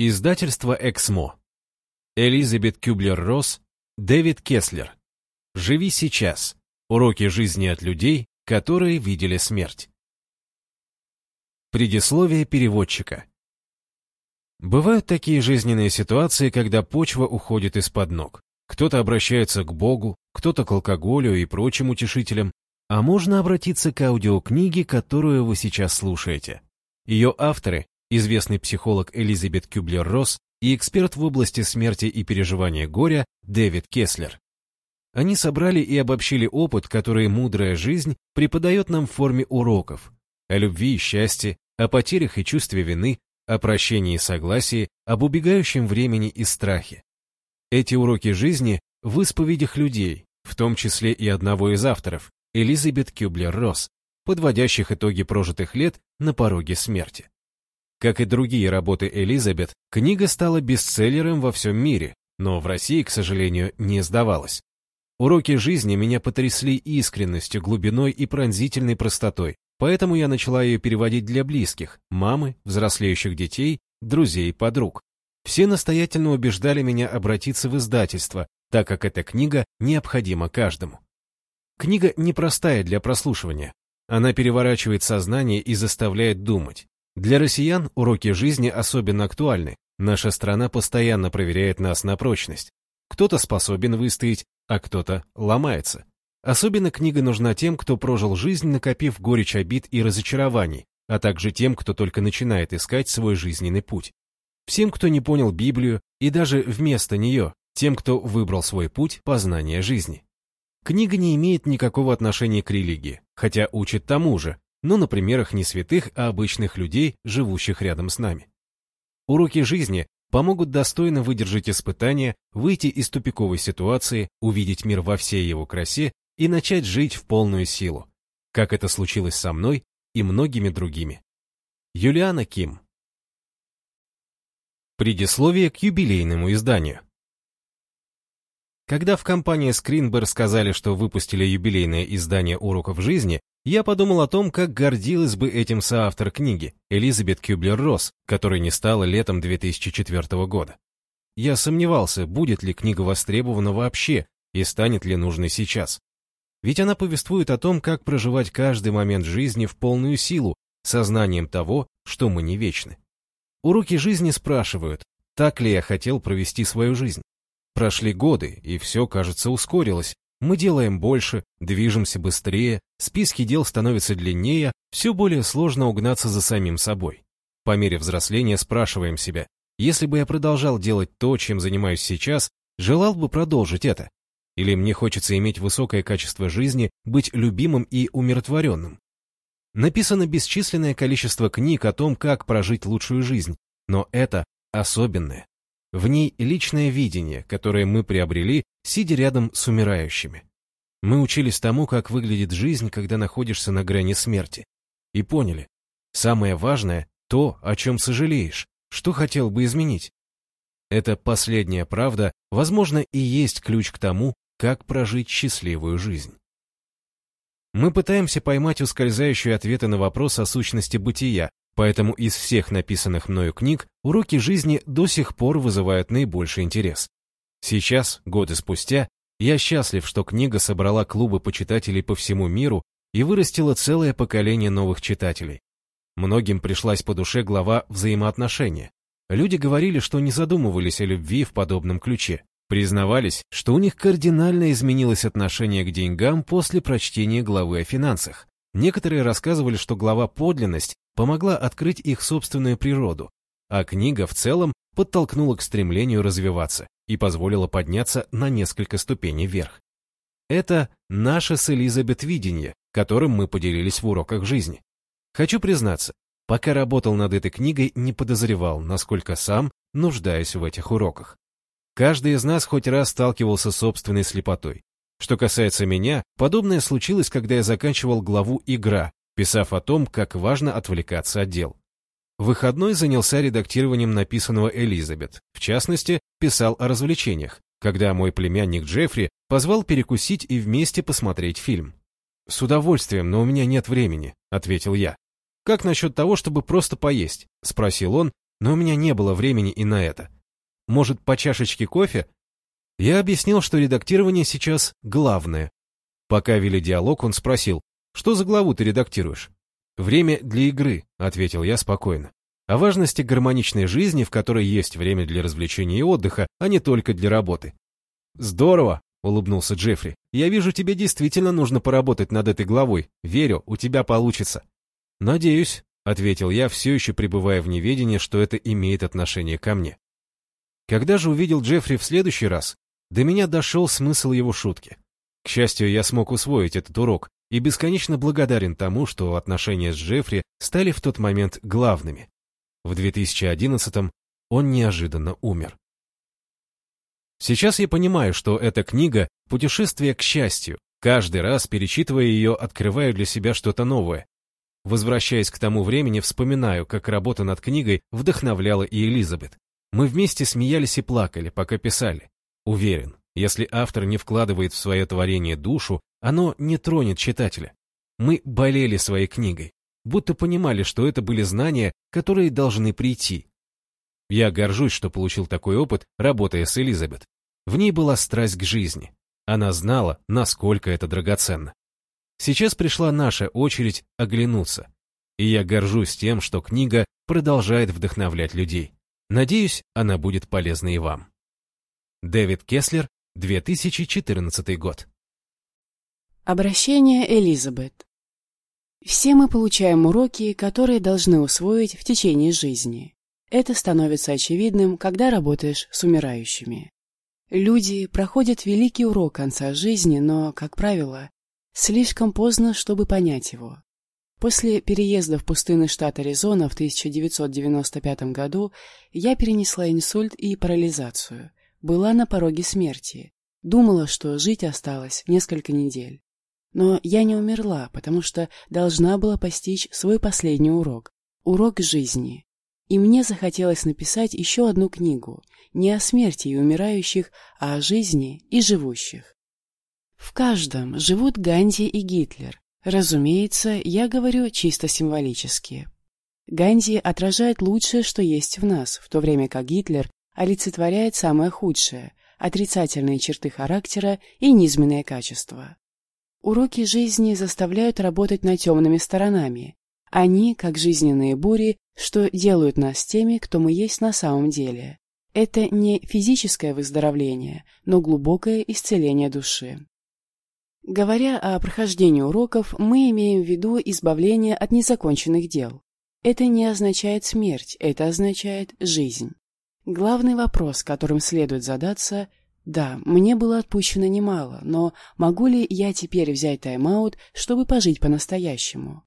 Издательство «Эксмо». Элизабет Кюблер-Росс, Дэвид Кеслер. «Живи сейчас. Уроки жизни от людей, которые видели смерть». Предисловие переводчика. Бывают такие жизненные ситуации, когда почва уходит из-под ног. Кто-то обращается к Богу, кто-то к алкоголю и прочим утешителям, а можно обратиться к аудиокниге, которую вы сейчас слушаете. Ее авторы известный психолог Элизабет Кюблер-Росс и эксперт в области смерти и переживания горя Дэвид Кеслер. Они собрали и обобщили опыт, который мудрая жизнь преподает нам в форме уроков о любви и счастье, о потерях и чувстве вины, о прощении и согласии, об убегающем времени и страхе. Эти уроки жизни в исповедях людей, в том числе и одного из авторов, Элизабет Кюблер-Росс, подводящих итоги прожитых лет на пороге смерти. Как и другие работы Элизабет, книга стала бестселлером во всем мире, но в России, к сожалению, не сдавалась. Уроки жизни меня потрясли искренностью, глубиной и пронзительной простотой, поэтому я начала ее переводить для близких, мамы, взрослеющих детей, друзей подруг. Все настоятельно убеждали меня обратиться в издательство, так как эта книга необходима каждому. Книга непростая для прослушивания. Она переворачивает сознание и заставляет думать. Для россиян уроки жизни особенно актуальны. Наша страна постоянно проверяет нас на прочность. Кто-то способен выстоять, а кто-то ломается. Особенно книга нужна тем, кто прожил жизнь, накопив горечь обид и разочарований, а также тем, кто только начинает искать свой жизненный путь. Всем, кто не понял Библию, и даже вместо нее, тем, кто выбрал свой путь познания жизни. Книга не имеет никакого отношения к религии, хотя учит тому же, но на примерах не святых, а обычных людей, живущих рядом с нами. Уроки жизни помогут достойно выдержать испытания, выйти из тупиковой ситуации, увидеть мир во всей его красе и начать жить в полную силу, как это случилось со мной и многими другими. Юлиана Ким Предисловие к юбилейному изданию Когда в компании Screenber сказали, что выпустили юбилейное издание уроков жизни, я подумал о том, как гордилась бы этим соавтор книги, Элизабет Кюблер-Росс, которой не стало летом 2004 года. Я сомневался, будет ли книга востребована вообще и станет ли нужной сейчас. Ведь она повествует о том, как проживать каждый момент жизни в полную силу, сознанием того, что мы не вечны. Уроки жизни спрашивают, так ли я хотел провести свою жизнь. Прошли годы, и все, кажется, ускорилось, мы делаем больше, движемся быстрее, списки дел становятся длиннее, все более сложно угнаться за самим собой. По мере взросления спрашиваем себя, если бы я продолжал делать то, чем занимаюсь сейчас, желал бы продолжить это? Или мне хочется иметь высокое качество жизни, быть любимым и умиротворенным? Написано бесчисленное количество книг о том, как прожить лучшую жизнь, но это особенное. В ней личное видение, которое мы приобрели, сидя рядом с умирающими. Мы учились тому, как выглядит жизнь, когда находишься на грани смерти. И поняли, самое важное — то, о чем сожалеешь, что хотел бы изменить. Это последняя правда, возможно, и есть ключ к тому, как прожить счастливую жизнь. Мы пытаемся поймать ускользающие ответы на вопрос о сущности бытия, Поэтому из всех написанных мною книг уроки жизни до сих пор вызывают наибольший интерес. Сейчас, годы спустя, я счастлив, что книга собрала клубы почитателей по всему миру и вырастила целое поколение новых читателей. Многим пришлась по душе глава взаимоотношения. Люди говорили, что не задумывались о любви в подобном ключе. Признавались, что у них кардинально изменилось отношение к деньгам после прочтения главы о финансах. Некоторые рассказывали, что глава «Подлинность» помогла открыть их собственную природу, а книга в целом подтолкнула к стремлению развиваться и позволила подняться на несколько ступеней вверх. Это наше с Элизабет видение, которым мы поделились в уроках жизни. Хочу признаться, пока работал над этой книгой, не подозревал, насколько сам нуждаюсь в этих уроках. Каждый из нас хоть раз сталкивался с собственной слепотой. Что касается меня, подобное случилось, когда я заканчивал главу «Игра», писав о том, как важно отвлекаться от дел. выходной занялся редактированием написанного Элизабет, в частности, писал о развлечениях, когда мой племянник Джеффри позвал перекусить и вместе посмотреть фильм. «С удовольствием, но у меня нет времени», — ответил я. «Как насчет того, чтобы просто поесть?» — спросил он, но у меня не было времени и на это. Может, по чашечке кофе? Я объяснил, что редактирование сейчас главное. Пока вели диалог, он спросил, что за главу ты редактируешь? «Время для игры», — ответил я спокойно. О важности гармоничной жизни, в которой есть время для развлечения и отдыха, а не только для работы. «Здорово!» — улыбнулся Джеффри. «Я вижу, тебе действительно нужно поработать над этой главой. Верю, у тебя получится». «Надеюсь», — ответил я, все еще пребывая в неведении, что это имеет отношение ко мне. Когда же увидел Джеффри в следующий раз, до меня дошел смысл его шутки. К счастью, я смог усвоить этот урок и бесконечно благодарен тому, что отношения с Джеффри стали в тот момент главными. В 2011 он неожиданно умер. Сейчас я понимаю, что эта книга — путешествие к счастью. Каждый раз, перечитывая ее, открываю для себя что-то новое. Возвращаясь к тому времени, вспоминаю, как работа над книгой вдохновляла и Элизабет. Мы вместе смеялись и плакали, пока писали. Уверен, если автор не вкладывает в свое творение душу, оно не тронет читателя. Мы болели своей книгой, будто понимали, что это были знания, которые должны прийти, я горжусь, что получил такой опыт, работая с Элизабет. В ней была страсть к жизни. Она знала, насколько это драгоценно. Сейчас пришла наша очередь оглянуться. И я горжусь тем, что книга продолжает вдохновлять людей. Надеюсь, она будет полезна и вам. Дэвид Кеслер, 2014 год. Обращение Элизабет. Все мы получаем уроки, которые должны усвоить в течение жизни. Это становится очевидным, когда работаешь с умирающими. Люди проходят великий урок конца жизни, но, как правило, слишком поздно, чтобы понять его. После переезда в пустынный штат Аризона в 1995 году я перенесла инсульт и парализацию. Была на пороге смерти. Думала, что жить осталось несколько недель. Но я не умерла, потому что должна была постичь свой последний урок. Урок жизни. И мне захотелось написать еще одну книгу, не о смерти и умирающих, а о жизни и живущих. В каждом живут Ганди и Гитлер. Разумеется, я говорю чисто символически. Ганди отражает лучшее, что есть в нас, в то время как Гитлер олицетворяет самое худшее – отрицательные черты характера и низменные качества. Уроки жизни заставляют работать над темными сторонами. Они, как жизненные бури, что делают нас теми, кто мы есть на самом деле. Это не физическое выздоровление, но глубокое исцеление души. Говоря о прохождении уроков, мы имеем в виду избавление от незаконченных дел. Это не означает смерть, это означает жизнь. Главный вопрос, которым следует задаться – да, мне было отпущено немало, но могу ли я теперь взять тайм-аут, чтобы пожить по-настоящему?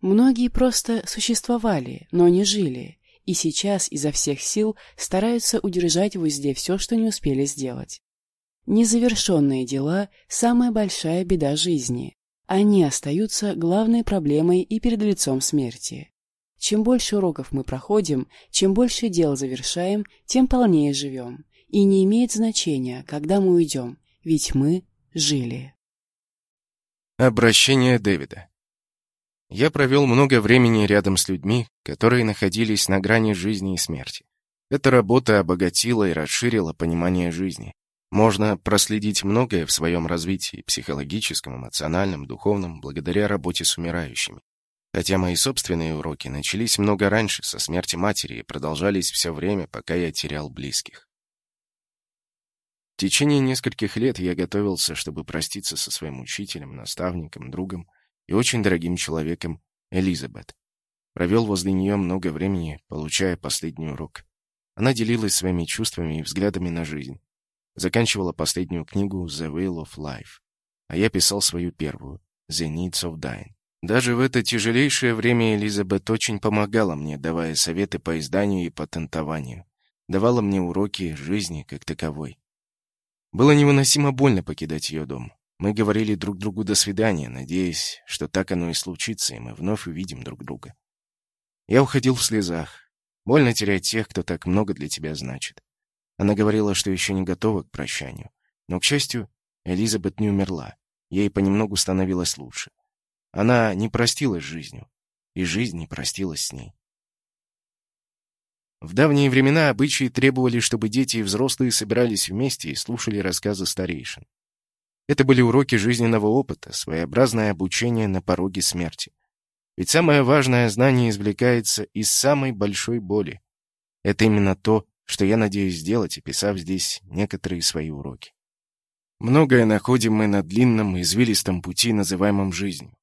Многие просто существовали, но не жили, и сейчас изо всех сил стараются удержать в узде все, что не успели сделать. Незавершенные дела – самая большая беда жизни. Они остаются главной проблемой и перед лицом смерти. Чем больше уроков мы проходим, чем больше дел завершаем, тем полнее живем. И не имеет значения, когда мы уйдем, ведь мы жили. Обращение Дэвида я провел много времени рядом с людьми, которые находились на грани жизни и смерти. Эта работа обогатила и расширила понимание жизни. Можно проследить многое в своем развитии, психологическом, эмоциональном, духовном, благодаря работе с умирающими. Хотя мои собственные уроки начались много раньше, со смерти матери, и продолжались все время, пока я терял близких. В течение нескольких лет я готовился, чтобы проститься со своим учителем, наставником, другом, и очень дорогим человеком Элизабет. Провел возле нее много времени, получая последний урок. Она делилась своими чувствами и взглядами на жизнь. Заканчивала последнюю книгу «The Will of Life», а я писал свою первую «The Needs of Dying». Даже в это тяжелейшее время Элизабет очень помогала мне, давая советы по изданию и патентованию. Давала мне уроки жизни как таковой. Было невыносимо больно покидать ее дом. Мы говорили друг другу «до свидания», надеясь, что так оно и случится, и мы вновь увидим друг друга. Я уходил в слезах. Больно терять тех, кто так много для тебя значит. Она говорила, что еще не готова к прощанию. Но, к счастью, Элизабет не умерла. Ей понемногу становилось лучше. Она не простилась жизнью, и жизнь не простилась с ней. В давние времена обычаи требовали, чтобы дети и взрослые собирались вместе и слушали рассказы старейшин. Это были уроки жизненного опыта, своеобразное обучение на пороге смерти. Ведь самое важное знание извлекается из самой большой боли. Это именно то, что я надеюсь сделать, описав здесь некоторые свои уроки. Многое находим мы на длинном, извилистом пути, называемом жизнью.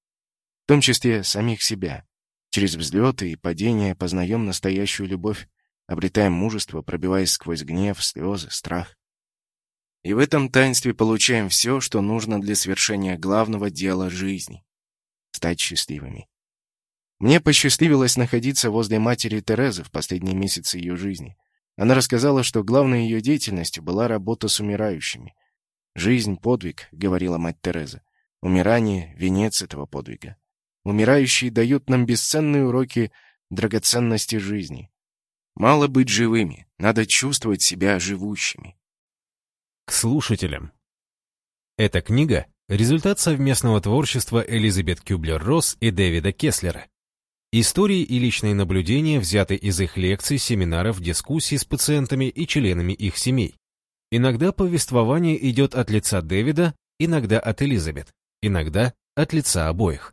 В том числе самих себя. Через взлеты и падения познаем настоящую любовь, обретаем мужество, пробиваясь сквозь гнев, слезы, страх. И в этом таинстве получаем все, что нужно для свершения главного дела жизни — стать счастливыми. Мне посчастливилось находиться возле матери Терезы в последние месяцы ее жизни. Она рассказала, что главной ее деятельностью была работа с умирающими. «Жизнь — подвиг», — говорила мать Тереза. «Умирание — венец этого подвига. Умирающие дают нам бесценные уроки драгоценности жизни. Мало быть живыми, надо чувствовать себя живущими. К слушателям. Эта книга — результат совместного творчества Элизабет Кюблер-Росс и Дэвида Кеслера. Истории и личные наблюдения взяты из их лекций, семинаров, дискуссий с пациентами и членами их семей. Иногда повествование идет от лица Дэвида, иногда от Элизабет, иногда от лица обоих.